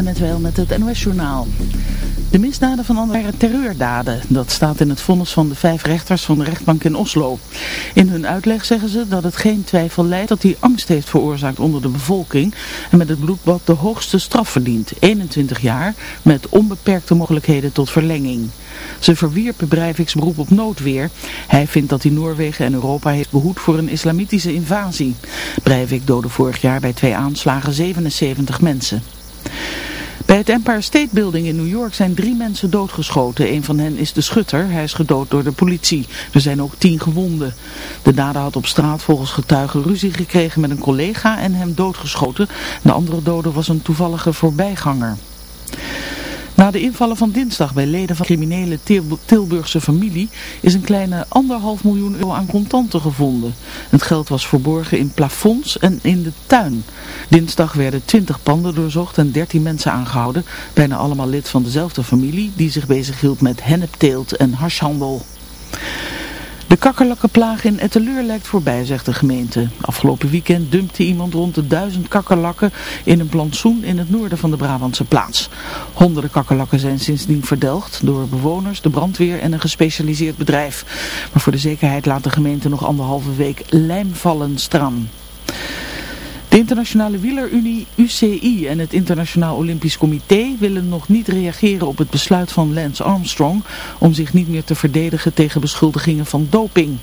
net wel met het NOS-journaal. De misdaden van andere terreurdaden, dat staat in het vonnis van de vijf rechters van de rechtbank in Oslo. In hun uitleg zeggen ze dat het geen twijfel leidt dat hij angst heeft veroorzaakt onder de bevolking en met het bloedbad de hoogste straf verdient, 21 jaar, met onbeperkte mogelijkheden tot verlenging. Ze verwierpen Breiviks beroep op noodweer. Hij vindt dat hij Noorwegen en Europa heeft behoed voor een islamitische invasie. Breivik doodde vorig jaar bij twee aanslagen 77 mensen. Bij het Empire State Building in New York zijn drie mensen doodgeschoten. Een van hen is de schutter. Hij is gedood door de politie. Er zijn ook tien gewonden. De dader had op straat volgens getuigen ruzie gekregen met een collega en hem doodgeschoten. De andere dode was een toevallige voorbijganger. Na de invallen van dinsdag bij leden van criminele Tilburgse familie is een kleine anderhalf miljoen euro aan contanten gevonden. Het geld was verborgen in plafonds en in de tuin. Dinsdag werden 20 panden doorzocht en 13 mensen aangehouden, bijna allemaal lid van dezelfde familie die zich bezighield met hennepteelt en harshandel. De kakkerlakkenplaag in Etteleur lijkt voorbij, zegt de gemeente. Afgelopen weekend dumpte iemand rond de duizend kakkerlakken in een plantsoen in het noorden van de Brabantse plaats. Honderden kakkerlakken zijn sindsdien verdelgd door bewoners, de brandweer en een gespecialiseerd bedrijf. Maar voor de zekerheid laat de gemeente nog anderhalve week lijmvallen stram. De Internationale Wielerunie UCI en het Internationaal Olympisch Comité willen nog niet reageren op het besluit van Lance Armstrong om zich niet meer te verdedigen tegen beschuldigingen van doping.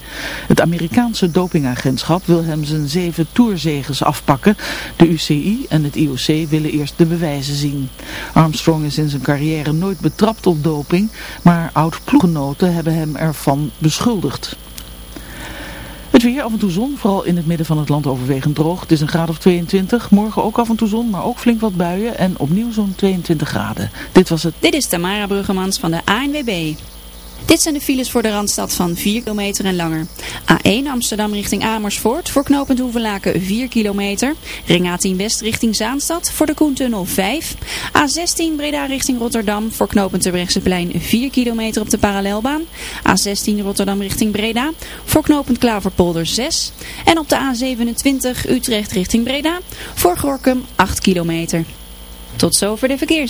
Het Amerikaanse dopingagentschap wil hem zijn zeven tourzeges afpakken. De UCI en het IOC willen eerst de bewijzen zien. Armstrong is in zijn carrière nooit betrapt op doping, maar oud-ploeggenoten hebben hem ervan beschuldigd. Het weer, af en toe zon, vooral in het midden van het land overwegend droog. Het is een graad of 22. Morgen ook af en toe zon, maar ook flink wat buien en opnieuw zo'n 22 graden. Dit was het. Dit is Tamara Bruggemans van de ANWB. Dit zijn de files voor de Randstad van 4 kilometer en langer. A1 Amsterdam richting Amersfoort voor knooppunt Hoevelaken 4 kilometer. Ring A10 West richting Zaanstad voor de Koentunnel 5. A16 Breda richting Rotterdam voor knooppunt Terbrechtseplein 4 kilometer op de parallelbaan. A16 Rotterdam richting Breda voor knooppunt Klaverpolder 6. En op de A27 Utrecht richting Breda voor Gorkum 8 kilometer. Tot zover de verkeers.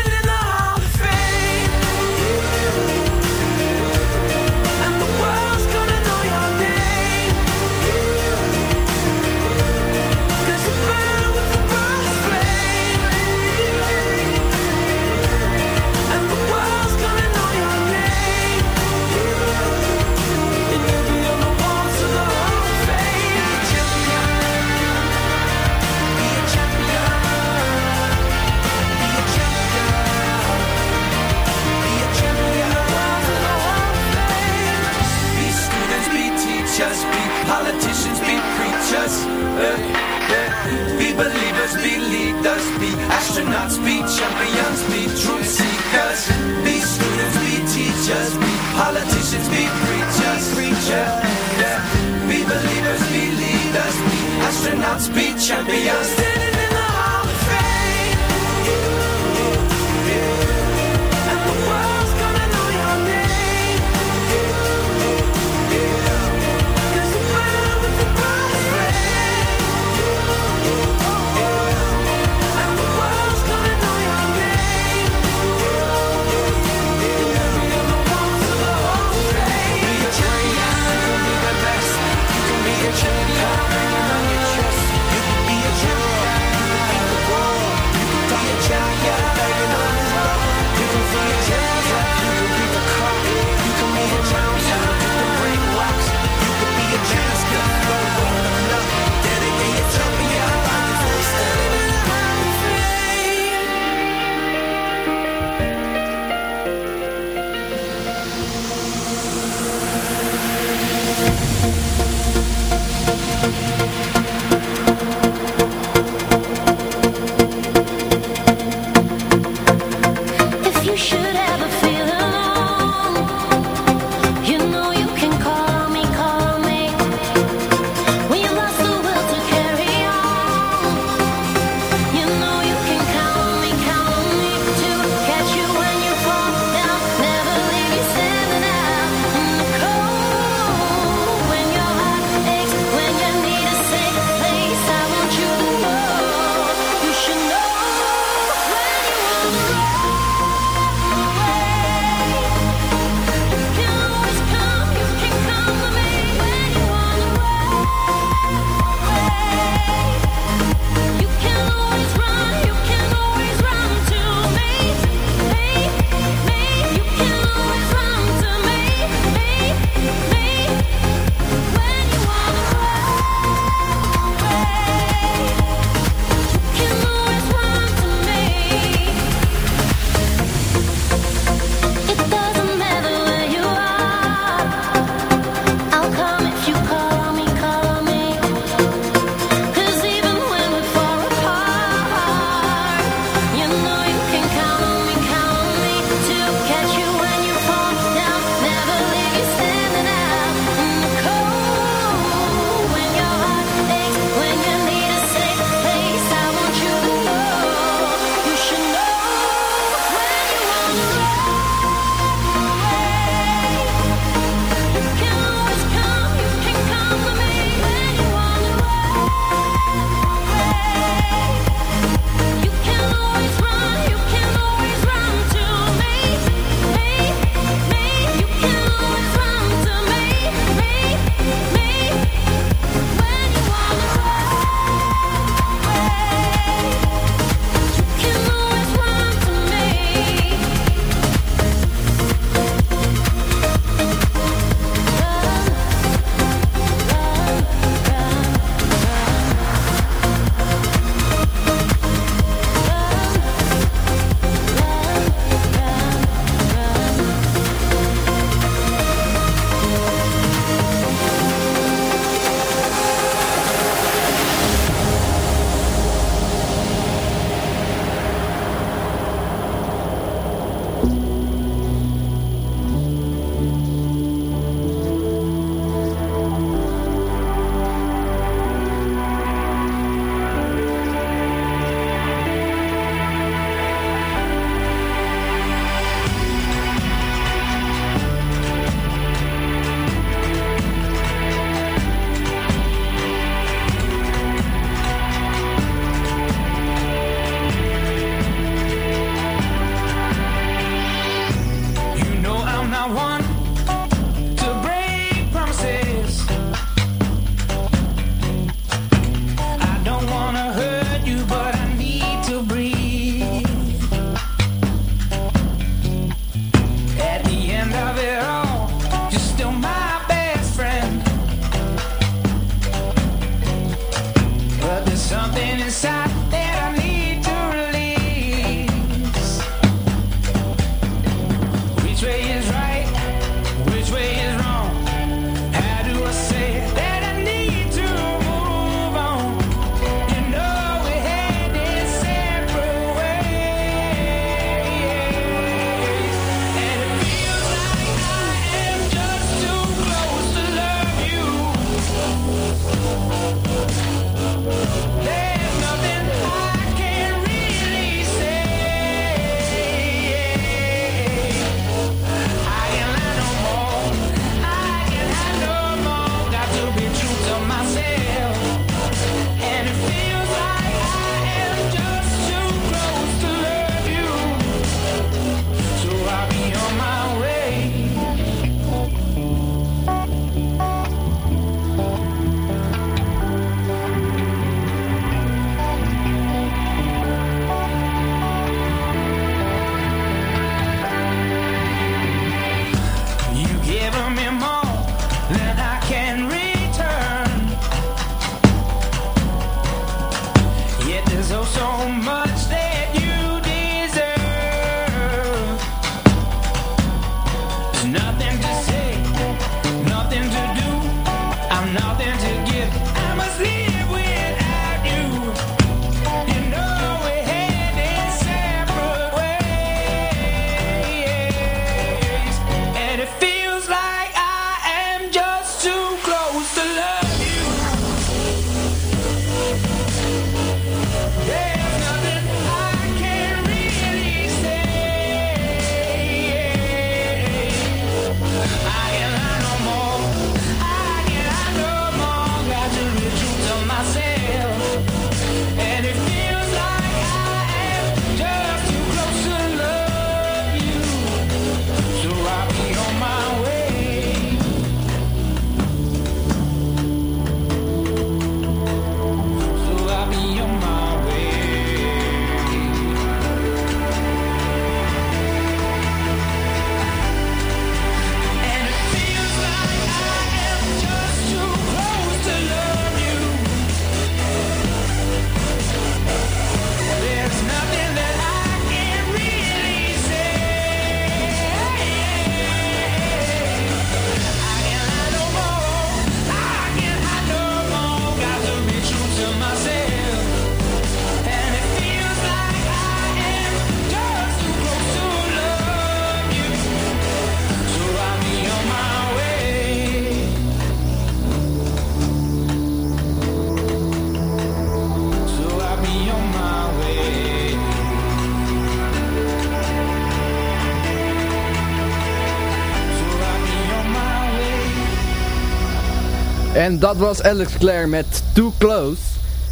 En dat was Alex Clare met Too Close.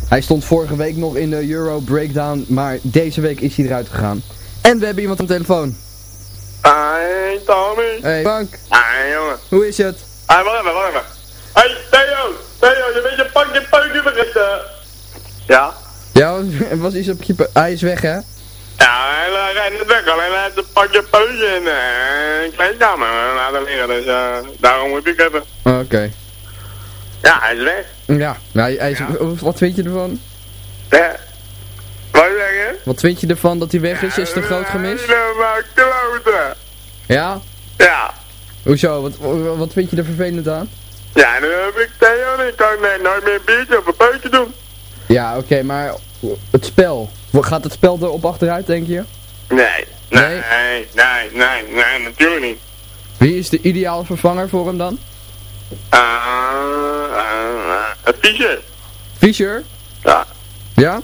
Hij stond vorige week nog in de Euro Breakdown, maar deze week is hij eruit gegaan. En we hebben iemand op de telefoon. Hey Tommy. Hey Frank, Hey jongen. hoe is het? Hey, wacht even, wacht even. Hey Theo. Theo, je weet je pakje peukje vergeten. Ja? Ja, was- was iets op je... Hij is weg hè? Ja, hij rijdt net weg. Alleen hij heeft een pakje peukje in eh, een kleedkamer laten liggen. Dus eh, daarom moet ik hebben. Oké. Ja, hij is weg. Ja, hij, hij is, wat vind je ervan? Ja. Wat zeg je? Wat vind je ervan dat hij weg is? Is het een groot gemis? Ja? Ja. Hoezo? Wat, wat vind je er vervelend aan? Ja, dan heb ik Theo en ik kan nee, nooit meer een biertje of een peukje doen. Ja, oké, maar het spel. Gaat het spel erop achteruit, denk je? Nee. Nee, Nee? nee, nee, nee, nee, natuurlijk niet. Wie is de ideale vervanger voor hem dan? Eh, het Fischer. Fischer? Ja. Ja?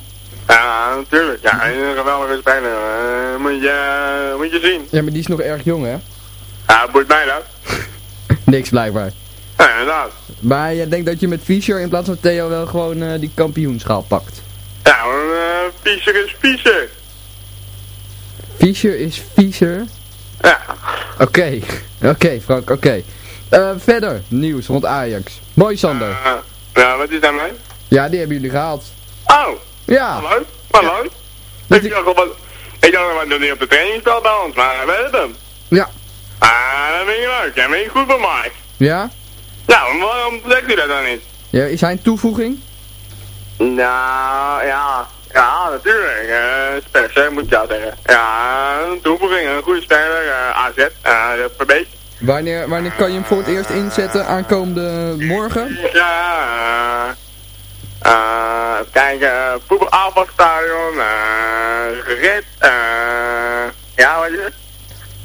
Ja, natuurlijk. Ja, een geweldige speler. Eh, moet, je, moet je zien. Ja, maar die is nog erg jong, hè? Ja, boeit mij dat. Niks blijkbaar. Ja, inderdaad. Maar jij denkt dat je met Fischer in plaats van Theo wel gewoon die kampioenschaal pakt? Ja, maar uh, Fischer is Fischer. Fischer is Fischer? Ja. Oké, oké Frank, oké. Eh, verder, nieuws rond Ajax. Mooi Sander. Eh, ja, wat is daarmee? Ja, die hebben jullie gehaald. Oh, Ja, leuk. Dat Ik dacht wat... Ik dacht niet op de trainingsveld bij ons, maar hij weet hem. ja, Ah, dat vind je leuk. Vind je goed voor mij. ja. Maar waarom zegt u dat dan niet? ja is hij een toevoeging? Nou, ja. Ja, natuurlijk. Uh, Spencer, moet ik jou zeggen. Ja, een toevoeging, een goede speler. eh, AZ, uh. Wanneer, wanneer kan je hem voor het eerst inzetten? Aankomende morgen? Ja, eh, eh, even kijken, uh, voetbalafvalstadion, eh, gered, eh, ja, wat is het?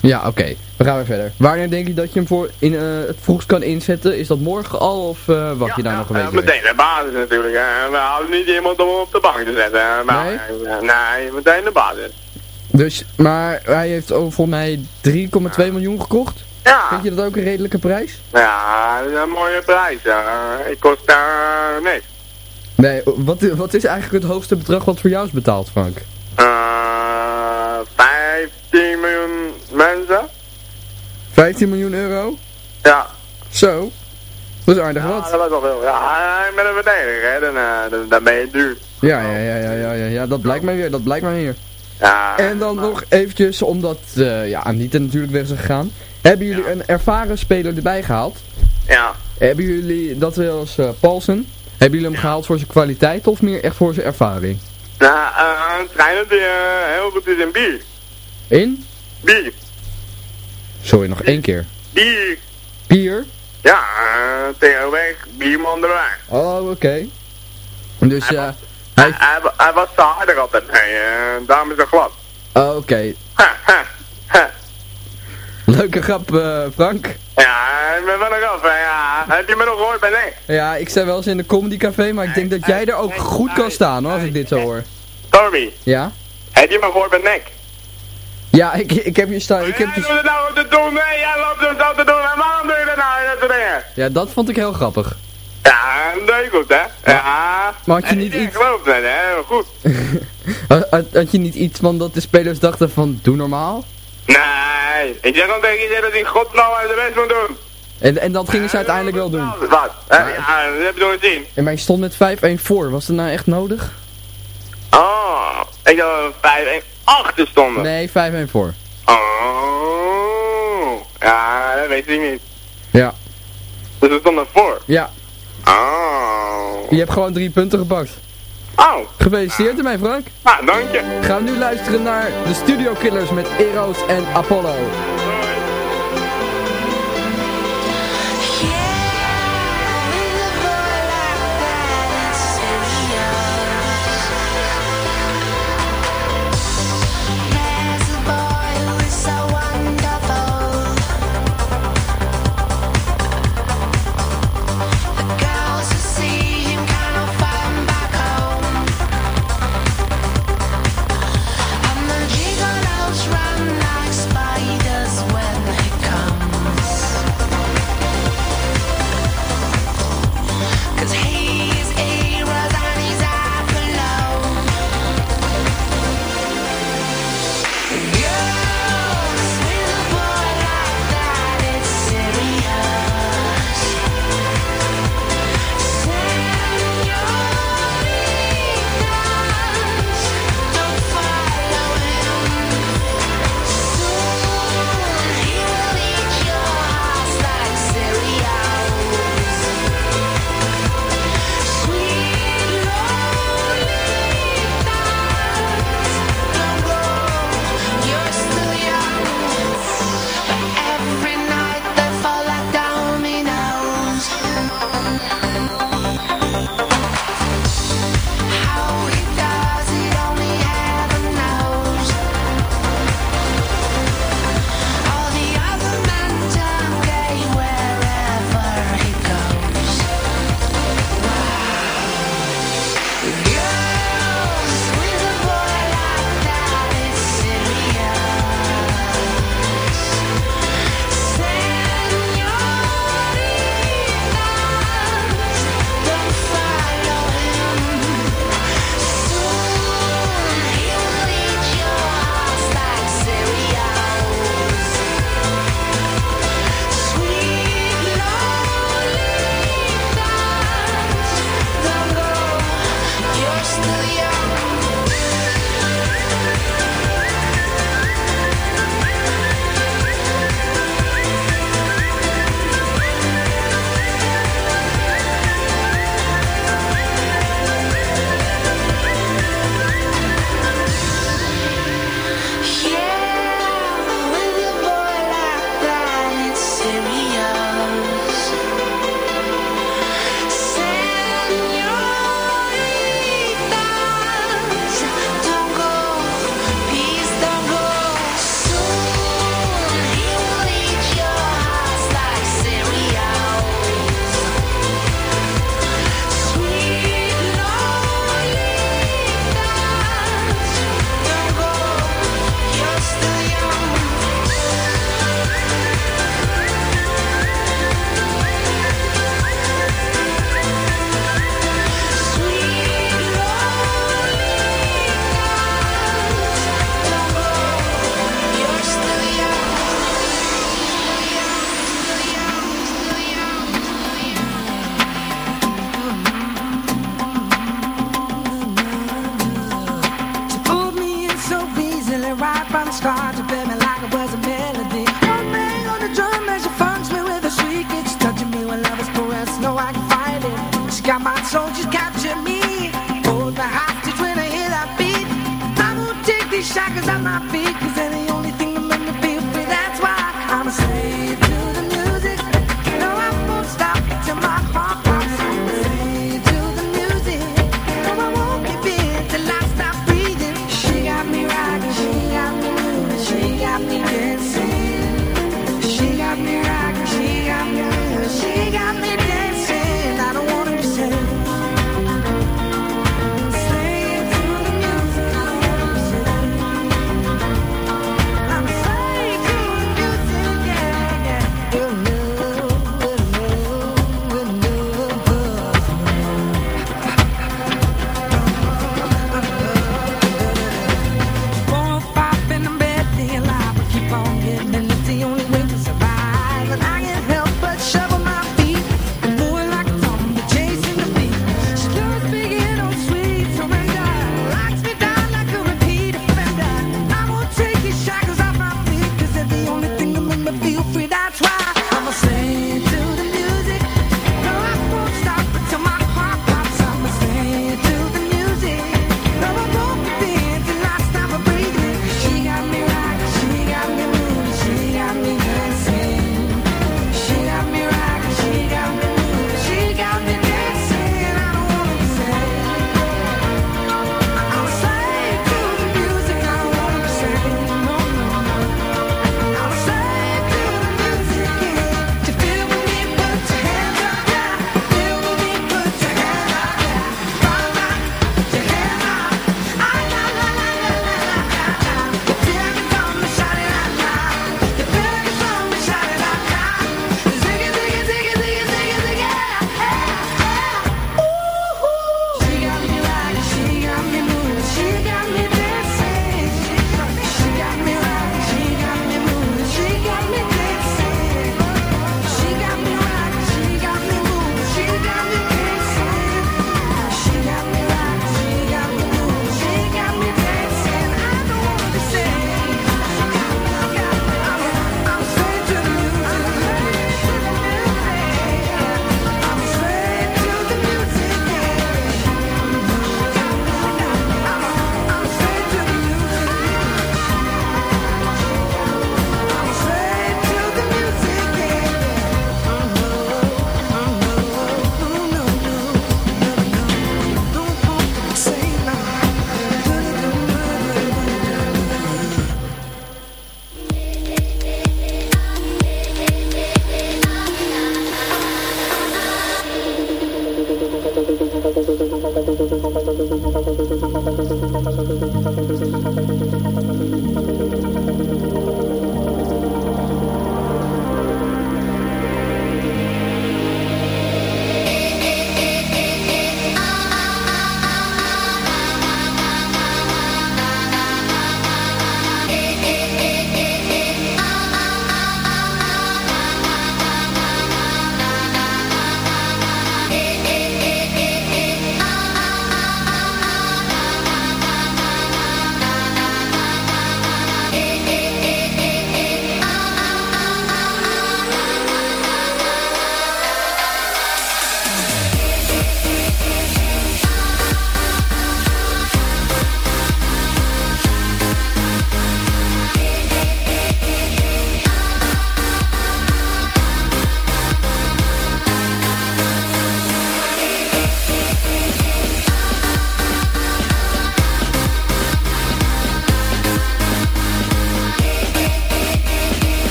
Ja, oké. We gaan weer verder. Wanneer denk je dat je hem voor in, eh, het vroegst kan inzetten? Is dat morgen al of eh, wacht je daar nog een week Eh, mee? meteen de basis natuurlijk, hè. we houden niet iemand om op de bank te zetten. hè. Maar, Nee? eh, nee, meteen de basis. Dus, maar hij heeft volgens mij 3,2 miljoen gekocht. Ja, Vind je dat ook een redelijke prijs? ja, dat is een mooie prijs. ja. ik kost daar niks. Nee, wat, wat is eigenlijk het hoogste bedrag wat voor jou is betaald, Frank? Eh 15 miljoen mensen? 15 miljoen euro? Ja. Zo. Dat is aardig Ja, wat. dat was wel veel. Ja, met een verdediger, hè, dan, eh, dan, dan ben je duur. Ja, ja, ja, ja, ja, ja, ja, dat blijkt mij weer, dat blijkt mij weer. Ja, En dan nog eventjes, omdat eh ja, Anita natuurlijk weg is gegaan. Hebben jullie een ervaren speler erbij gehaald? ja. Hebben jullie, dat was eh Paulsen, hebben jullie hem gehaald voor zijn kwaliteit of meer echt voor zijn ervaring? Nou, uh, een trainer die eh, heel goed is in bier. In? Bier. Sorry, nog één keer. bier. Bier? Ja, uh, tegenweg, bierman erbij. Oh, oké. Dus Hij ja, was- hij... Hij, hij, hij was te harder altijd. Nee, uh, daarom is het glad. Oh, oké. Ha, ha. Leuke grap, eh, Frank. Ja, ik ben wel nog af. hè, Ja. Heb je me nog gehoord bij nee? Ja, ik sta wel eens in de comedy café, maar ik denk dat jij er ook goed kan staan hoor, als ik dit zo hoor. Tommy, Ja? heb je me gehoord bij nek? Ja, ik, ik heb je staan, ik heb je... doet het nou te doen, nee, jij loopt het zo te doen. En waarom doe je dat nou, dat dingen? Ja, dat vond ik heel grappig. Ja, dat deed goed, hè? Ja. Maar had je niet iets- hè? Goed. Had je niet iets van dat de spelers dachten van, doe normaal? Nee, ik zeg gewoon tegen iedereen dat hij godsnaam uit de best moet doen. En, en dat gingen ze uiteindelijk wel doen. Wat? Hè? Ja, dat heb je nog gezien. En maar je stond met 5-1 voor, was dat nou echt nodig? Oh, ik dacht dat we 5 1 achter stonden. Nee, 5-1 voor. Oh, ja, dat weet ik niet. Ja. Dus we stonden voor. Ja, Oh. je hebt gewoon drie punten gepakt. Oh, Gefeliciteerd ermee Frank. nou, dank je. Gaan we nu luisteren naar de Studio Killers met Eros en Apollo.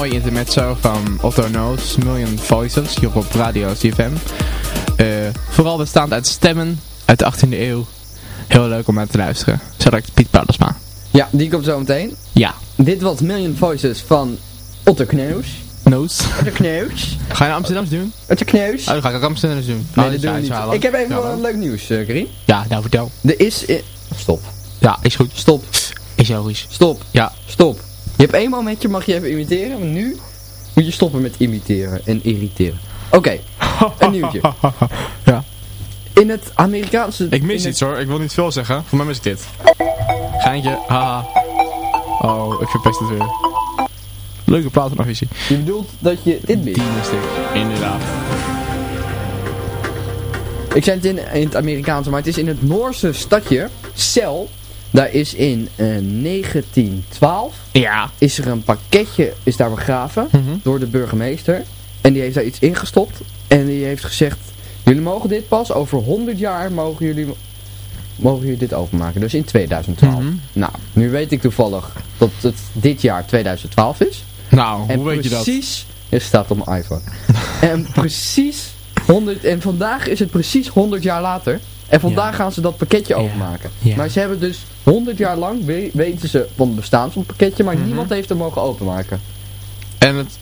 Mooi intermezzo van Otto Noos, Million Voices, hier op Radio CFM. Eh vooral bestaand uit stemmen uit de 18e eeuw. Heel leuk om naar te luisteren. Zo direct Piet Paulusma. Ja, die komt zo meteen. Ja. Dit was Million Voices van Otto Kneus. Noos. Otto Kneus. Ga je naar Amsterdams doen? Otto Kneus. Oh, dan ga ik ook Amsterdams doen. Nee, Oh, dat is doen we niet. Ik heb even Ja, wel een leuk nieuws, uh, Karin. Ja, nou vertel. Er is... Stop. Ja, is goed. Stop. Is logisch. Stop. Ja. Stop. Je hebt één momentje, mag je even imiteren. Maar nu moet je stoppen met imiteren en irriteren. Oké, een nieuwtje. Ja. In het Amerikaanse... Ik mis in het- iets hoor, ik wil niet veel zeggen. Voor mij mis ik dit. Geintje, haha. Oh, ik verpest het weer. Leuke platenafficie. Je bedoelt dat je dit mist. Die mist ik. Inderdaad. Ik zei het in, in het Amerikaanse, maar het is in het Noorse stadje Cel. Daar is in eh, 1912 Ja. is er een pakketje is daar begraven Mhm. door de burgemeester. En die heeft daar iets ingestopt. En die heeft gezegd, jullie mogen dit pas over 100 jaar mogen jullie mogen jullie dit openmaken. Dus in 2012. Mhm. Nou, nu weet ik toevallig dat het dit jaar 2012 is. Nou, En hoe weet je dat? precies, het staat op mijn iPhone. en precies 100, en vandaag is het precies 100 jaar later. En vandaag Ja. gaan ze dat pakketje Ja. openmaken. Ja. Maar ze hebben dus 100 jaar lang, we- weten ze van het bestaan van het pakketje, maar Mhm. niemand heeft hem mogen openmaken. En het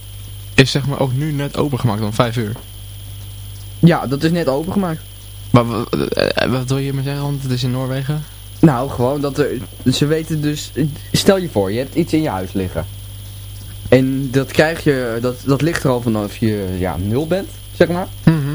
is zeg maar ook nu net opengemaakt om 5 uur. Ja, dat is net opengemaakt. Maar wat, eh, wat wil je hiermee zeggen? Want het is in Noorwegen. Nou, gewoon dat er, ze weten dus, stel je voor, je hebt iets in je huis liggen. En dat krijg je, dat, dat ligt er al vanaf je ja, nul bent, zeg maar. Mhm.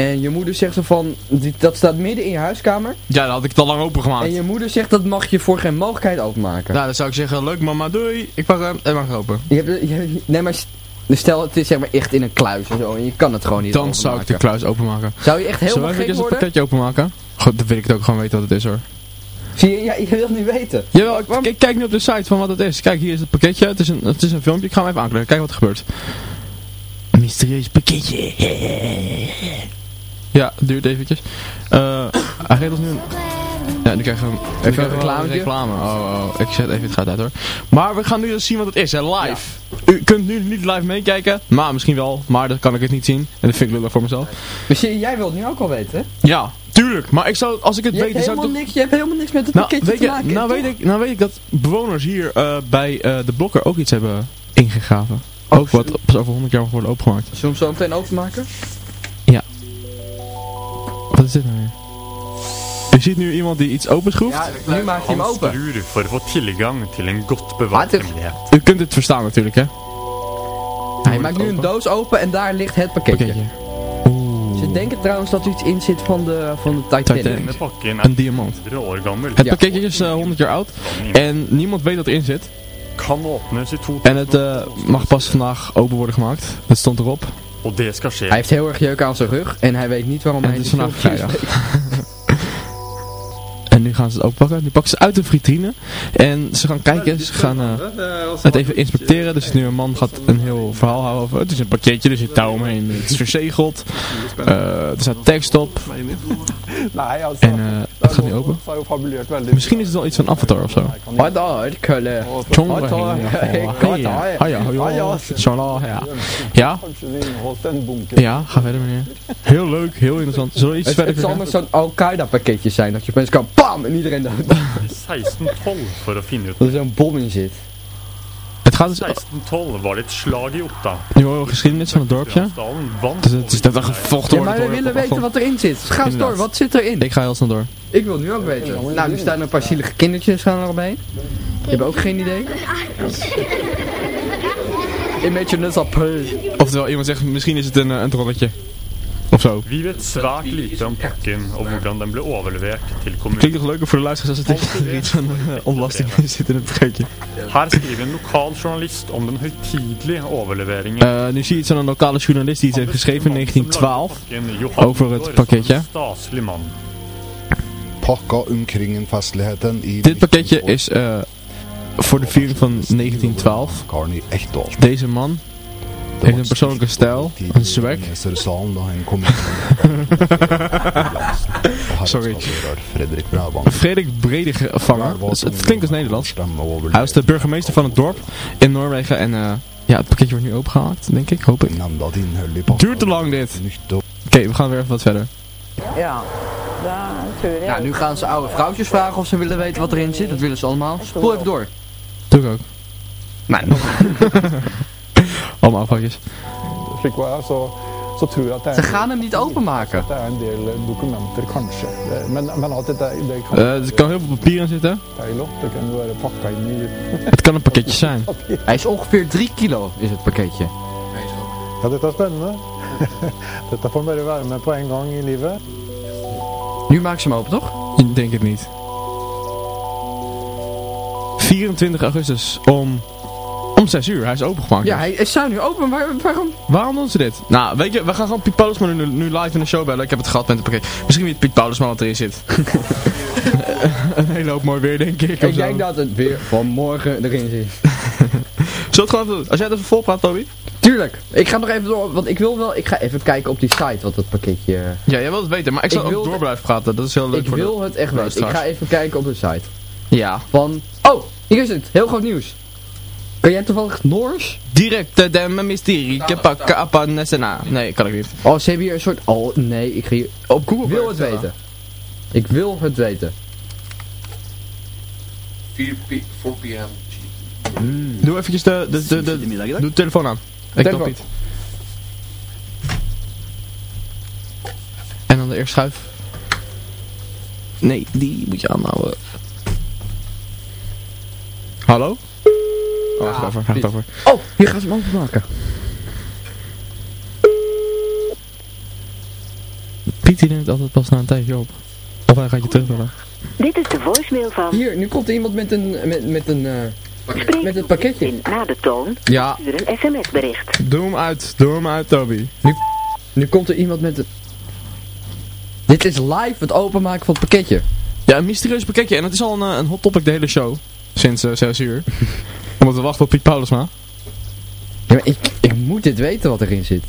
En je moeder zegt zo van, dat staat midden in je huiskamer. Ja, dan had ik het al lang opengemaakt. En je moeder zegt dat mag je voor geen mogelijkheid openmaken. Nou, dan zou ik zeggen, leuk mama, doei. Ik pak hem en mag het open. Je hebt, je, nee, maar st- stel het is zeg maar echt in een kluis en zo en je kan het gewoon niet Dan zou ik de kluis openmaken. Zou je echt Zullen helemaal we gek even het worden? pakketje openmaken? Goed, dan wil ik het ook gewoon weten wat het is hoor. Zie je, ja, je wilt niet weten. Jawel, ik kijk, kijk nu op de site van wat het is. Kijk, hier is het pakketje. Het is een, het is een filmpje. Ik ga hem even aanklikken. Kijk wat er gebeurt. Mysterieus pakketje. Ja, het duurt eventjes. Eh, hij geeft ons nu een... Ja, nu krijgen we een, krijgen we reclametje? reclame. Oh, oh, ik zet even het gaat uit hoor. Maar we gaan nu dus zien wat het is, hè, live. U kunt nu niet live meekijken. Maar misschien wel, maar dan kan ik het niet zien. En dat vind ik lullig voor mezelf. Je, jij wilt nu ook al weten, hè? Ja, tuurlijk. Maar ik zou, als ik het Je weet, hebt, zou ik niks, je hebt helemaal niks met het nou, pakketje weet te maken. nou, weet ik, nou weet ik dat bewoners hier eh, bij eh, de blokker ook iets hebben ingegraven. ook wat pas over 100 jaar mag worden opengemaakt. Zullen we hem zo meteen openmaken? Wat is dit nou weer? Je ziet nu iemand die iets openschroeft. Ja, nu maak je hem open. Skrur for å få tilgang til en godt Wat bevart is- hemmelighet. U kunt dit verstaan natuurlijk, hè? Hij maakt nu een doos open en daar ligt het pakketje. Ze denken trouwens dat er iets in zit van de, van de Titanic. Een diamant. 100 år gammel. Het pakketje is eh, 100 jaar oud. En niemand weet wat erin zit. En het eh, mag pas vandaag open worden gemaakt. Het stond erop. Hij heeft heel erg jeuk aan zijn rug en hij weet niet waarom En hij het is die vandaag filmpjes vrijdag. Gaan ze het openpakken. Nu pakken ze uit de vitrine. En ze gaan kijken. Ze gaan eh, het even inspecteren. Dus nu een man gaat een heel verhaal houden over. Het is een pakketje. Er zit touw omheen. Het is verzegeld. Eh, er staat tekst op. En het gaat nu open. Misschien is het wel iets van Avatar of zo. Wat Kulle? Dan? ja, ja, ja, ga verder meneer. Heel leuk, heel interessant. Zullen we iets Het, verder het zal maar zo'n Al-Qaeda pakketje zijn. Dat je opeens kan PAM en iedereen dood. 1612 for å finne ut. Dat er zo'n bom in zit. Het gaat dus 1612 var det et slag i Otta. nu horen we geschiedenis van het dorpje. Dus het is dat er gevochten Ja, maar we willen weten wat erin zit. Ga eens door, wat zit erin? Ik ga heel snel door. Ik wil nu ook weten. Nou, nu staan er een paar zielige kindertjes gaan er omheen. Die hebben ook geen idee. Een beetje net als Oftewel, iemand zegt misschien is het een, eh, een trolletje. Of zo. Vi vet svært lite om pakken og hvordan den ble overlevert til kommunen. Klinkt nog leuker voor de luisteraars als het er iets van eh, ontlasting in zit in het pakketje. Her skriver en lokal journalist om den høytidelige overleveringen. Eh, nu zie je iets van een lokale journalist die iets heeft geschreven in 1912 over het pakketje. Pakka omkring festligheten i Dit pakketje is eh, voor de viering van 1912. Karni Ekdal. Deze man heeft een persoonlijke stijl, een kom Sorry. Frederik Bredegevanger. Dus het klinkt als Nederlands. Hij is de burgemeester van het dorp in Noorwegen. En eh, ja, het pakketje wordt nu opengehaald, denk ik. Hoop ik. Duurt te lang dit. Oké, we gaan weer even wat verder. Ja, jeg. Ja, nu gaan ze oude vrouwtjes vragen of ze willen weten wat erin zit. Dat willen ze allemaal. Spoel even door. Doe ik ook. Nee, nog. Allemaal så tror jeg at det Ze er, gaan hem niet openmaken. det er en del eh, dokumenter, kanskje. Det- Men, men at dette det kan Eh, er kan heel veel papier in zitten. feil opp, det kan være pakka inn i Het kan een pakketje zijn. Hij is ongeveer 3 kilo, is het pakketje. Ja, dette er spennende. dette får bare være med på en gang i livet. Nu maken ze hem open, toch? Ik denk het niet. 24 augustus om, om 6 uur. Hij is opengemaakt. Ja, hij is zou nu open. Waar, waarom? Waarom doen ze dit? Nou, weet je, we gaan gewoon Piet Paulusma nu, nu live in de show bellen. Ik heb het gehad met het pakket. Misschien weet Piet Paulusma wat erin zit. een hele hoop mooi weer, denk ik. Ik zo. denk dat het weer van morgen erin zit. Zullen we het gewoon even doen? Als jij het even volpraat, Toby? Tuurlijk. Ik ga nog even door, want ik wil wel, ik ga even kijken op die site wat dat pakketje... Ja, jij wilt het weten, maar ik zal Ik ook door blijven praten. Dat is heel leuk Ik voor de wil het echt weten. Ik ga even kijken op de site. Ja. Van, oh, hier is het. Heel groot nieuws. Kan jij toevallig Noors? Direct de, de mysterie. Kappa, kappa, nesena. Nee, kan ik niet. Oh, ze hebben hier een soort, oh nee, ik ga hier, Op Google ik wil het weten. Ik wil het weten. 4 p 4 p.m. Doe eventjes de, de, de, de, doe de telefoon aan. Ik Telefoon. kan niet. En dan de eerste schuif. Nee, die moet je aanhouden. Hallo? Oh, wacht over, wacht dit. over. Oh, hier gaan ze hem openmaken. Piet die neemt altijd pas na een tijdje op. Of hij gaat je terugbellen. Dit is de voicemail van Hier, nu komt er iemand met een, met, met een, eh, met het pakketje. na de toon. Ja, Stuur een sms-bericht. doe hem uit. Doe hem uit, Toby. Nu, nu komt er iemand met een... Dit is live het openmaken van het pakketje. Ja, een mysterieus pakketje. En het is al een, eh, een hot topic de hele show. Sinds eh 6 uur. Omdat we wachten op Piet Paulusma. Ja, maar ik, ik moet dit weten wat erin zit.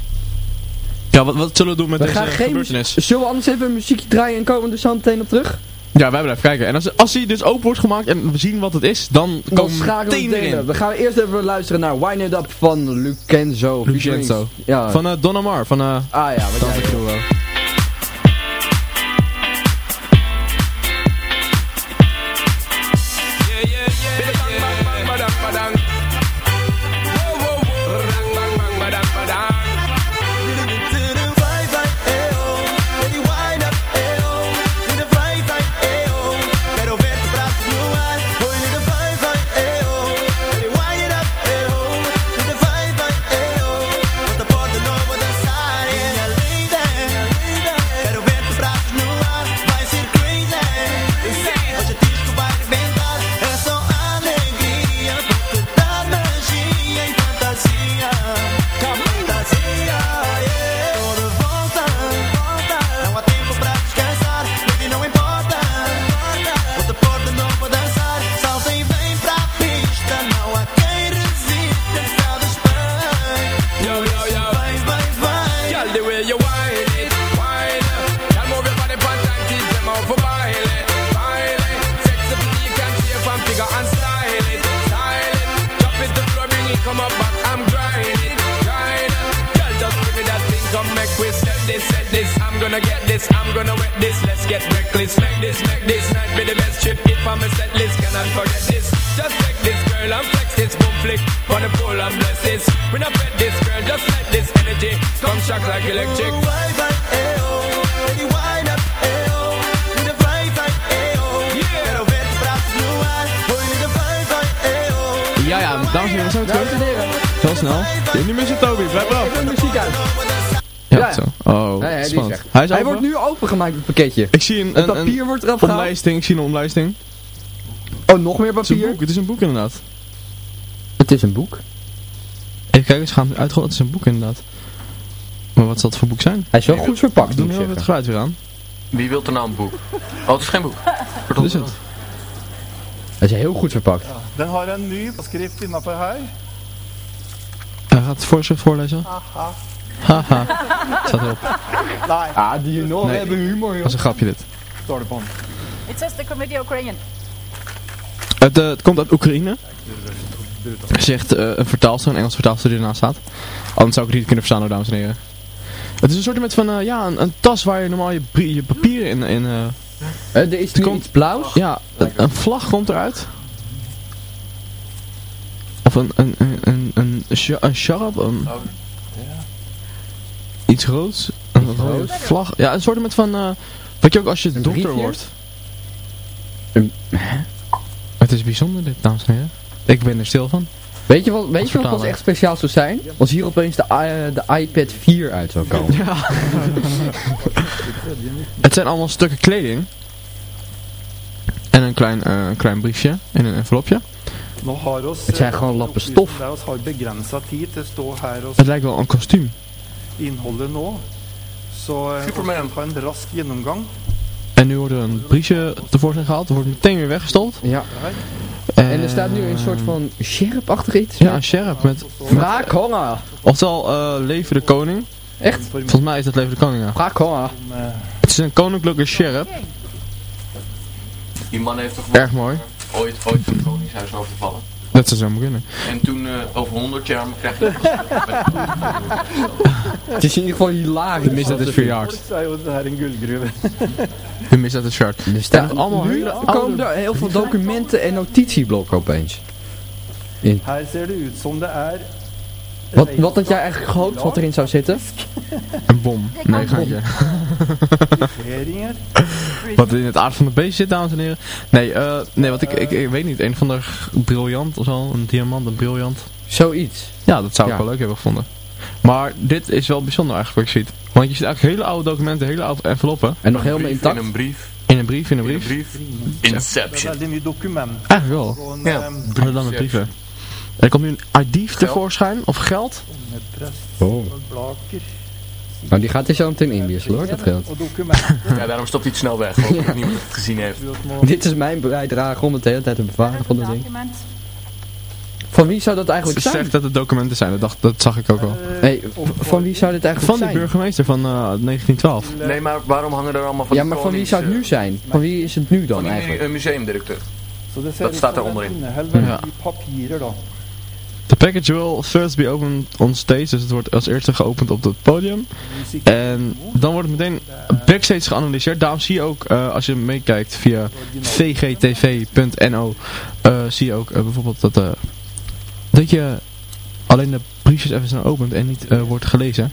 Ja, wat, wat zullen we doen met We deze gaan geen gebeurtenis? Zullen we anders even een muziekje draaien en komen we er zo meteen op terug? Ja, wij blijven kijken. En als, als hij dus open wordt gemaakt en we zien wat het is, dan komen we schakelen we meteen erin. Dan gaan we eerst even luisteren naar Wine It Up van Lucenzo. Lucenzo. Ja. Van eh Don Omar, van eh ah ja, wat Dante jij- Cruel. Come up back, I'm grinding, grinding. Girl, just give me that thing, come make we set this, set this. I'm gonna get this, I'm gonna wet this. Let's get reckless, make this, make this night be the best trip. If I'm a set list, cannot forget this. Just take this girl and flex this, boom flick on the pole and bless this. We not bet this girl, just let this energy come shock like electric. Vai, vai, eh, oh. Baby, wind Ja, ja, dames en heren, en terug. Heel snel. Nu mis je Toby, blijf af. Even muziek uit. Ja, Ja. zo. Oh, die is. Hij is Hij open. wordt nu opengemaakt, het pakketje. Ik zie een, Het papier een wordt eraf gehaald. omlijsting, ik zie een omlijsting. Oh, nog meer Het is een papier? boek, het is een boek inderdaad. Het is een boek. Even kijken, eens gaan uitgooien, het is een boek inderdaad. Maar wat zal het voor boek zijn? Hij is wel goed verpakt, Doe moet nu ik even het geluid weer aan. Wie wil er nou een boek? Oh, het is geen boek. Wat is het? Hij is heel goed verpakt. Den har en ny skrift innenfor her. Hij gaat het voorschrift voorlezen. Haha. Haha. Staat erop. Nee, Ah, die Noren Nee. hebben humor, joh. Dat is een grapje dit. på den. It says the Committee Ukrainian. Het, eh, het komt uit Oekraïne. Zegt eh, een vertaalster, een Engels vertaalster die ernaast staat. Anders zou ik het niet kunnen verstaan hoor, dames en heren. Het is een soort met van, eh, ja, een, een tas waar je normaal je, papieren in... in er is nu komt- blauws. ja, een, een vlag komt eruit. Of een, een, een, een, een, een sharp, een, iets roods. Een roods? vlag. Ja, een soort met van, eh, wat je ook als je Een dokter briefje? wordt. Een- Het is bijzonder dit, dames en heren. Ik ben er stil van. Weet je wat, weet je wat vertaler. echt speciaal zou zijn? Als hier opeens de, i- de iPad 4 uit zou komen. Ja. het zijn allemaal stukken kleding. En een klein, eh, een klein briefje in een envelopje. Het zijn gewoon lappen stof. Her og Het lijkt wel een kostuum. eh, Superman. En nu wordt er een briefje tevoorschijn gehaald. Er wordt meteen weer weggestold. Ja. Her. en er staat nu een soort van sheriff-achtig iets. Ja, een sheriff met... Vraag honger. Oftewel, eh Leven de Koning. Echt? Volgens mij is dat Leven de Koning, ja. Vraag honger. Het is een koninklijke sheriff. Die man heeft toch Erg mooi. ooit, ooit van het Koningshuis overvallen. Dat zou zo kunnen. En toen eh, over 100 jaar krijg je Het is in ieder geval hilarisch. De misdaad is verjaard. Er. De misdaad is verjaard. Er staan allemaal nu komen er heel veel documenten en notitieblokken opeens. In. Her ser det ut som det er Wat, wat had jij eigenlijk gehoopt wat erin zou zitten? Een bom. Nee, regjeringer. Wat in het aard van de beest zit, dames en heren. Nee, eh, nee wat ik, ik, ik weet niet. Een van de briljant of zo. Een diamant, een briljant. Zoiets. Ja, dat zou ik Ja. wel leuk hebben gevonden. Maar dit is wel bijzonder eigenlijk wat je ziet. Want je ziet eigenlijk hele oude documenten, hele oude enveloppen. En nog helemaal intact? In een brief. In een brief, in een In een brief. er Inception. Eigenlijk wel. Ja. Maar dan met brieven. Er komt nu een ID tevoorschijn, of geld. Oh. Nou, die gaat er zo meteen inwisselen hoor, dat geld. Ja, daarom stopt hij het snel weg. Hoop dat niemand het gezien heeft. Dit is mijn bijdrage om het de hele tijd te bewaren van dat ding. Van wie zou dat eigenlijk zijn? zegt dat het documenten zijn, dat, dacht, dat zag ik ook wel. Hey, v- van wie zou dit eigenlijk Van die zijn? burgemeester van eh, 1912. Nee, maar waarom hangen er allemaal van Ja, maar van wie zou het eh, nu zijn? Van wie is het nu dan eigenlijk? een museumdirecteur. Dat staat er onderin. Ja. The package will first be opened on stage, dus het wordt als eerste geopend op het podium. En dan wordt het meteen backstage geanalyseerd. Daarom zie je ook, eh, als je meekijkt via vgtv.no, eh, zie je ook eh, bijvoorbeeld dat, dat je alleen de briefjes even snel opent en niet wordt gelezen.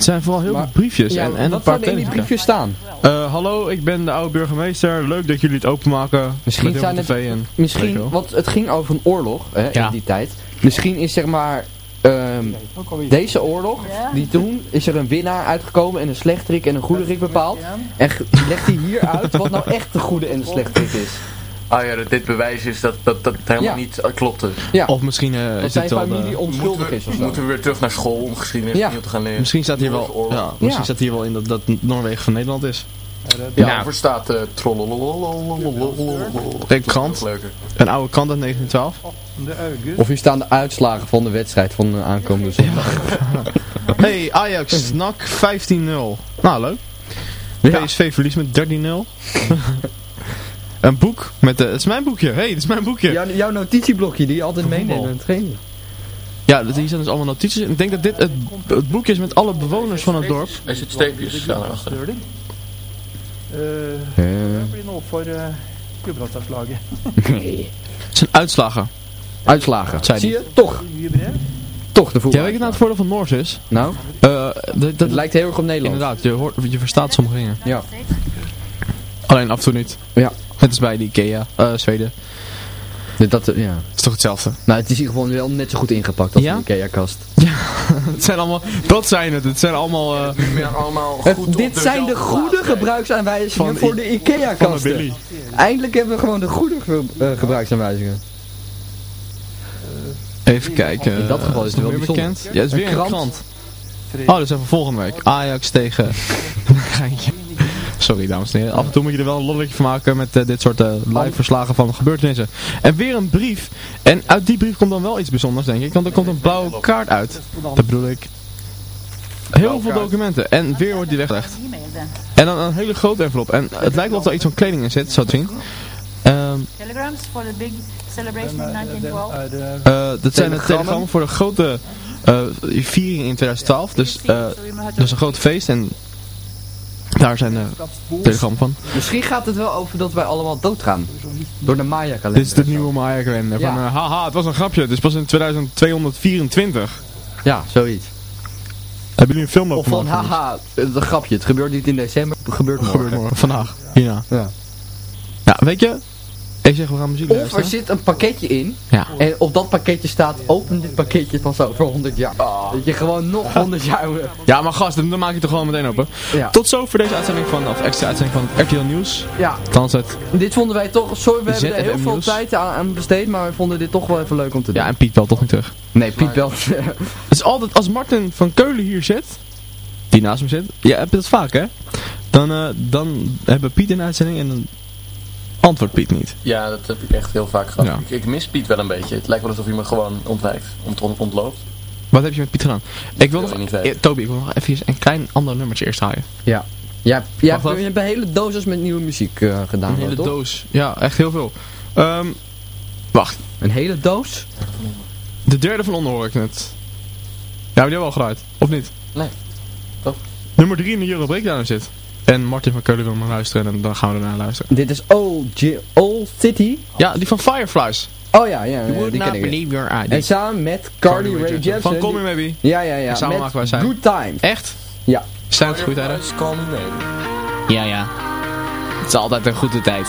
Het zijn vooral heel Maar- veel briefjes Ja, en, en een wat paar zou in die briefjes staan? Eh, hallo, ik ben de oude burgemeester. Leuk dat jullie het openmaken. Misschien zijn het, en misschien, want het ging over een oorlog hè, Ja. in die tijd. Misschien is zeg maar, ehm, deze oorlog, die toen, is er een winnaar uitgekomen en een slechterik en een goederik bepaald. En legt hij hier uit wat nou echt de goede en de slechterik is. Ah ja, dat dit bewijs is dat dat, dat het helemaal Ja. niet eh, klopte. Ja, Of misschien eh, dat is zijn het wel familie onschuldig Moeten is of we, zo. moeten we weer terug naar school om geschiedenis Ja. te gaan leren. Misschien staat hier wel, ja, misschien Ja. staat hier wel in dat, dat Noorwegen van Nederland is. Ja, Nou. voor staat uh, Een krant, een oude krant uit 1912. De august. Of hier staan de uitslagen van de wedstrijd van de aankomende zondag. Hey, Ajax, NAC 15-0. Nou, leuk. Ja. PSV verliest met 13-0. Een boek met, eh het is mijn boekje. hey, dit is mijn boekje. Ja, Jouw, jouw notitieblokje die je altijd meeneemt in het training. dat- hier zijn dus allemaal notities. Ik denk dat dit het, het boekje is met alle bewoners van het dorp. Er zit streepjes staan erachter. Støler. Eh, Eh. Det blir nå for uh, Gudbrandsdalslaget. Het zijn uitslagen. Uitslagen. Zei Zie je? Toch. Toch de voetbal. Ja, weet je nou het voordeel van Noors is? Nou, Eh, dat, dat, het lijkt heel erg op Nederland. inderdaad, je, hoort, je verstaat sommige dingen. Ja. Alleen af en toe niet. Ja. Net als bij de Ikea, eh Zweden. Dat, dat, ja. Het is toch hetzelfde? Nou, het is hier gewoon wel net zo goed ingepakt als Ja? een Ikea-kast. het zijn allemaal, dat zijn het. Het zijn allemaal eh, Ja, allemaal Het- goed op dit zijn de goede gebruiksaanwijzingen voor de de Ikea-kasten. Eindelijk hebben we gewoon de goede ge- eh, gebruiksaanwijzingen. Even kijken. In dat geval is het wel bijzonder. bekend. Ja, het is weer Een een krant. krant. Oh, dat is even volgende week. Ajax tegen... Geintje. Sorry dames en heren. Af en toe moet je er wel een lolletje van maken met eh, dit soort eh, live verslagen van gebeurtenissen. En weer een brief. En uit die brief komt dan wel iets bijzonders denk ik. Want er komt een blauwe kaart uit. Dat bedoel ik. Heel veel documenten. En weer wordt die weggelegd. En dan een hele grote envelop. En het lijkt wel dat er iets van kleding in zit, zo te zien. Ehm, Telegrams for the big celebration in Den 1912. er eh, Eh, dat zijn de Telegrammen? voor de grote eh, viering in 2012. Dus eh, dat is een groot feest en daar zijn de telegrammen van. Misschien gaat het wel over dat wij allemaal doodgaan. Door de Maya-kalender. Dit is de nieuwe Maya kalender. Van eh, haha, het was een grapje. Het is pas in 2224. Ja, zoiets. Hebben jullie een film Of over van, haha, het is een grapje. Het gebeurt niet in december, het gebeurt morgen. Gebeurt morgen. Vandaag. Hierna. Ja. Ja, weet je? Ik zeg, we gaan muziek Of er zit een pakketje in. Ja. En op dat pakketje staat, open dit pakketje pas over 100 jaar. Dat je gewoon nog 100 jaar... Ja, maar gast, dan maak je toch gewoon meteen open. Ja. Tot zo voor deze uitzending van, of extra uitzending van RTL Nieuws. Ja, Althans het. dit vonden wij toch... Sorry, we hebben er heel veel tijd aan, aan besteed, maar we vonden dit toch wel even leuk om te doen. Ja, en Piet belt toch niet terug. Nee, Piet wel. Het is altijd, als Martin van Keulen hier zit, die naast me zit, ja, heb je dat vaak hè? Dan, eh, dan hebben Piet een uitzending en dan antwoordt Piet niet. Ja, dat heb ik echt heel vaak gehad. Ja. Ik, ik mis Piet wel een beetje. Het lijkt wel alsof hij me gewoon ontwijkt, ont, ont- ontloopt. Wat heb je met Piet gedaan? Ik wil wil nog, niet weten. eh, Toby, ik wil nog even een klein ander nummertje eerst draaien. Ja. Ja, ja je hebt een hele dosis met nieuwe muziek eh, gedaan. Een hele toch? doos. Ja, echt heel veel. Ehm, wacht. Een hele doos? De derde van onder hoor ik net. Ja, heb je wel gedraaid? Of niet? Nee. Toch? Nummer 3 in de Euro Breakdown zit. En Martin van Keulen wil maar luisteren en dan gaan we ernaar luisteren. Dit is Old, G Old City. Ja, die van Fireflies. Oh ja, ja, You ja, would die not ken ik. believe your eyes. En samen met Cardi Ray Jepsen. Van Call Me die- Maybe. Ja, ja, ja. En samen met maken wij zijn. Good Time. Echt? Ja. Call me maybe. Ja, ja. Het is altijd een goede tijd.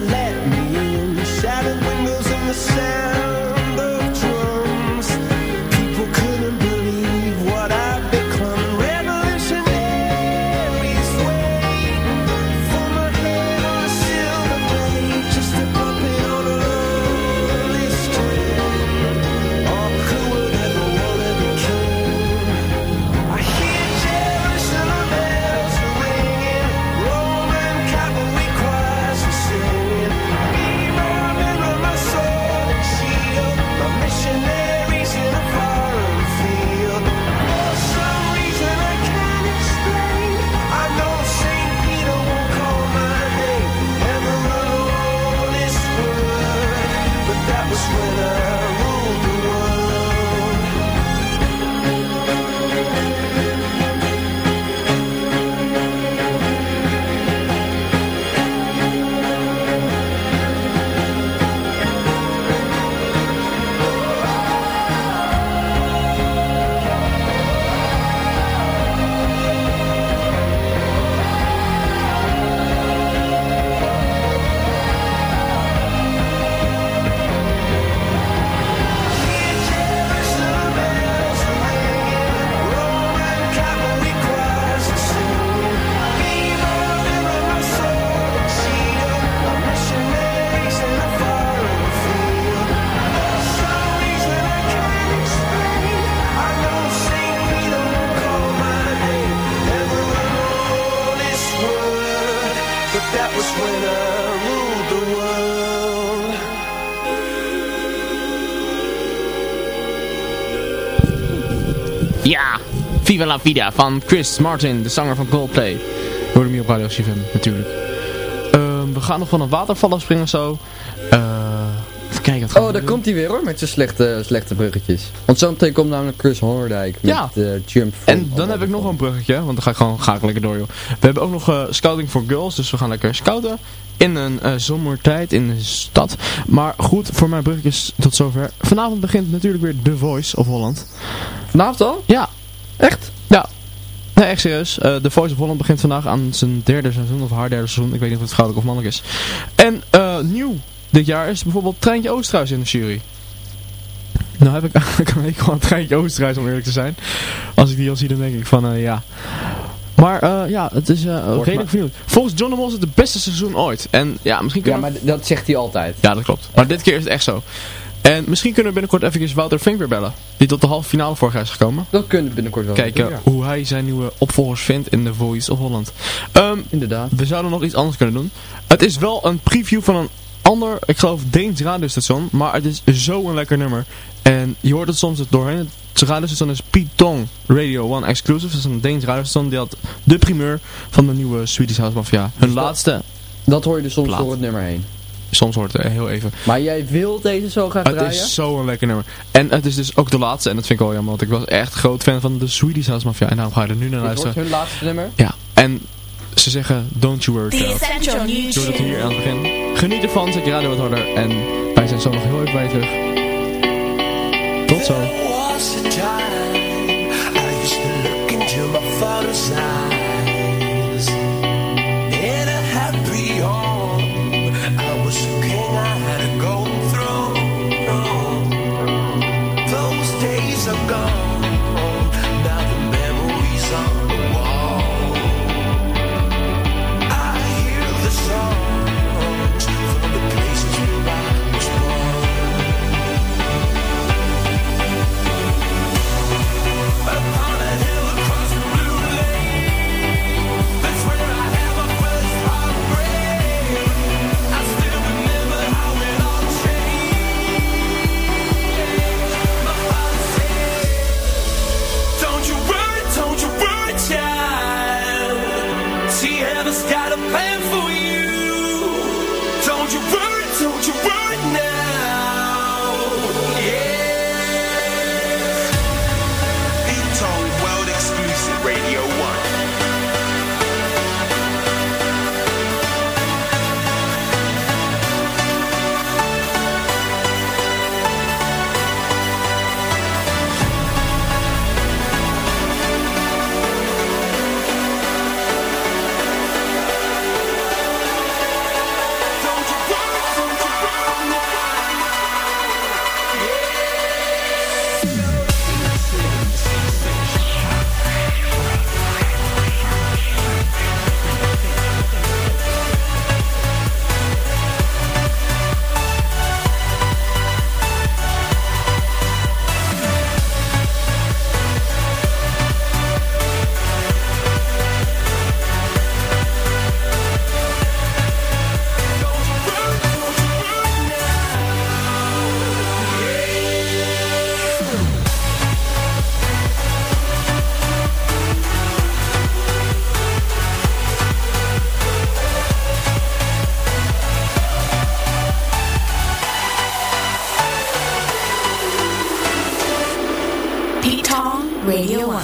the Ja, Viva la Vida van Chris Martin, de zanger van Coldplay. Hoor hem hier op Radio CFM natuurlijk. Ehm, we gaan nog van een waterval afspringen zo. Eh, even kijken. wat gaan Oh, daar komt hij weer hoor, met zijn slechte, slechte bruggetjes. Want zo meteen komt namelijk Chris Hoordijk met Ja. eh, Jump En dan heb ik nog een bruggetje, want dan ga ik gewoon ga ik lekker door joh. We hebben ook nog eh, scouting voor girls, dus we gaan lekker scouten in een eh, zomertijd in de stad. Maar goed, voor mijn bruggetjes tot zover. Vanavond begint natuurlijk weer The Voice of Holland. Vanavond al? Ja. Echt? Ja. Nee, echt serieus. Eh The Voice of Holland begint vandaag aan zijn derde seizoen, of haar derde seizoen. Ik weet niet of het vrouwelijk of mannelijk is. En eh, nieuw dit jaar is bijvoorbeeld Treintje Oosterhuis in de jury. Nou heb ik eigenlijk een week Treintje Oosterhuis om eerlijk te zijn. Als ik die al zie dan denk ik van eh, ja. Maar eh, ja, het is eh redelijk maar- vernieuwd. Volgens John de Mol is het het beste seizoen ooit. En ja, misschien Ja, kunnen we... maar dat zegt hij altijd. Ja, dat klopt. Maar dit keer is het echt zo. En misschien kunnen we binnenkort even Wouter Fink weer bellen. Die tot de halve finale vorig jaar is gekomen. Dat kunnen we binnenkort wel. Kijken doen, ja. hoe hij zijn nieuwe opvolgers vindt in The Voice of Holland. Ehm, Inderdaad. we zouden nog iets anders kunnen doen. Het is wel een preview van een ander, ik geloof Deens radiostation. Maar het is zo'n lekker nummer. En je hoort het soms doorheen. Het radiostation is Python Radio One Exclusive. Dat is een Deens radiostation. Die had de primeur van de nieuwe Swedish House Mafia. Hun Dus laatste. Dat hoor je dus soms Plaat. door het nummer heen. Soms hoort het heel even. Maar jij wilt deze zo graag Het draaien? is zo'n lekker nummer. En het is dus ook de laatste. En dat vind ik wel jammer. Want ik was echt groot fan van de Swedish House Mafia. En daarom ga je er nu naar Dit wordt luisteren. hun laatste nummer? Ja. En ze zeggen, don't you worry child. Doe dat hier aan het begin. Geniet ervan, zet je radio wat harder. En wij zijn zo nog heel even bij je terug. Tot zo.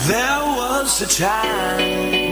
There was a time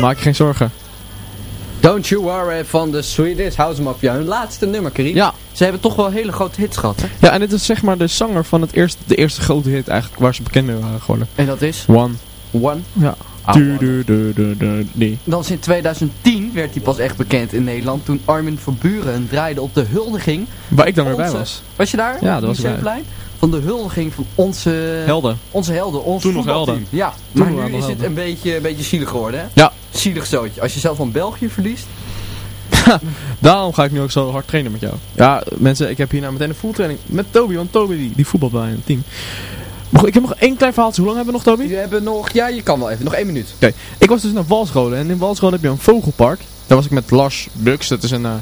Maak je geen zorgen. Don't You Worry van de Swedish House Mafia. Hun laatste nummer, Karim. Ja. Ze hebben toch wel hele grote hits gehad, hè? Ja, en dit is zeg maar de zanger van het eerste, de eerste grote hit eigenlijk waar ze bekend mee waren geworden. En dat is? One. One. Ja. Ah, Du, du, du, du, du, die. Dan is in 2010 werd hij pas echt bekend in Nederland toen Armin van Buren draaide op de huldiging. Waar ik dan weer bij was. Was je daar? Ja, dat was ik bij. Van de huldiging van onze Helden. Onze helden, ons Toen nog helden. Ja, Toen maar nu is het een beetje, een beetje zielig geworden, hè? Ja. Zielig zootje. Als je zelf van België verliest. Daarom ga ik nu ook zo hard trainen met jou. Ja, mensen, ik heb hierna meteen een voeltraining met Toby, want Toby die, die voetbalt bij een team. Ik heb nog één klein verhaaltje. Hoe lang hebben we nog, Toby? We hebben nog, ja, je kan wel even, nog één minuut. Oké, ik was dus naar Walsrode en in Walsrode heb je een vogelpark. Daar was ik met Lars Bux, dat is een, eh,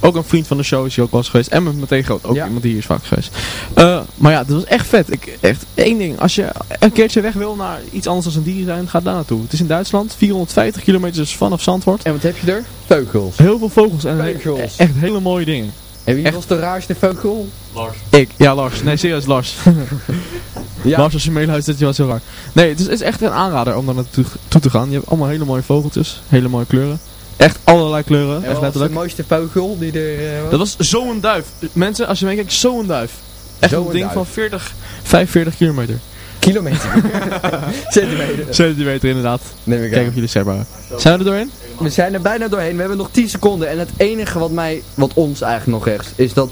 ook een vriend van de show, is hij ook wel eens geweest. En met Meteen Groot, ook iemand die hier is vaak geweest. Eh, maar ja, dat was echt vet. Ik, echt één ding, als je een keertje weg wil naar iets anders dan een dierentuin, ga daar naartoe. Het is in Duitsland, 450 kilometer dus vanaf Zandvoort. En wat heb je er? Vogels. Heel veel vogels en he- Vogels. echt hele mooie dingen. En wie was de raarste vogel? Lars. Ik, ja Lars. Nee, serieus Lars. Ja. Lars, als je meeluistert, je was heel raar. Nee, het is, is echt een aanrader om daar naartoe toe te gaan. Je hebt allemaal hele mooie vogeltjes, hele mooie kleuren. Echt allerlei kleuren, En echt wat was de letterlijk. mooiste vogel die er eh, Dat was zo'n duif. Mensen, als je meekijkt, zo'n duif. Echt een ding duif. van 40, 45 kilometer. Kilometer. Centimeter. Centimeter inderdaad. Neem ik Kijk aan. of jullie zeg maar. Zijn we er doorheen? We zijn er bijna doorheen. We hebben nog 10 seconden. En het enige wat mij, wat ons eigenlijk nog rest, is dat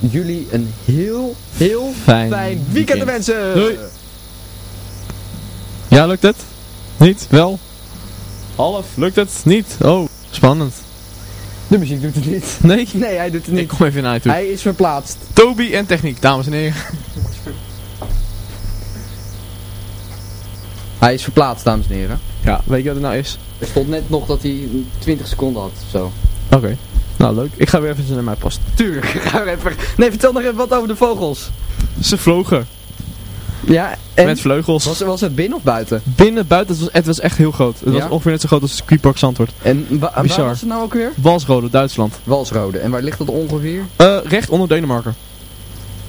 jullie een heel, heel Fijn weekend. wensen. Doei. Ja, lukt het? Niet? Wel? Half? Lukt het? Niet? Oh, spannend. De muziek doet het niet. Nee? Nee, hij doet het Ik niet. kom even naar je toe. Hij is verplaatst. Toby en techniek, dames en heren. Hij is verplaatst, dames en heren. Ja, weet je wat het nou is? Er stond net nog dat hij 20 seconden had. Zo. Oké. Nou, leuk. Ik ga weer even naar mij passen. Tuurlijk. Gaan we even... Nee, vertel nog even wat over de vogels. Ze vlogen. Ja, en Met vleugels. was, was het binnen of buiten? Binnen, buiten, het was, het was echt heel groot. Het Ja? was ongeveer net zo groot als het circuitpark Zandvoort. En wa- waar Bizar. was het nou ook weer? Walsrode, Duitsland. Walsrode. En waar ligt dat ongeveer? Eh, recht onder Denemarken.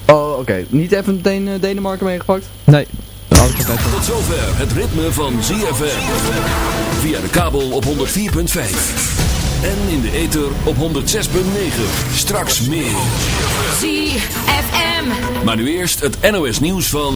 Oh, oké. Niet even meteen eh, Denemarken meegepakt? Nee. Tot zover het ritme van ZFM. Via de kabel op 104.5. En in de ether op 106.9. Straks meer. ZFM. Maar nu eerst het NOS nieuws van...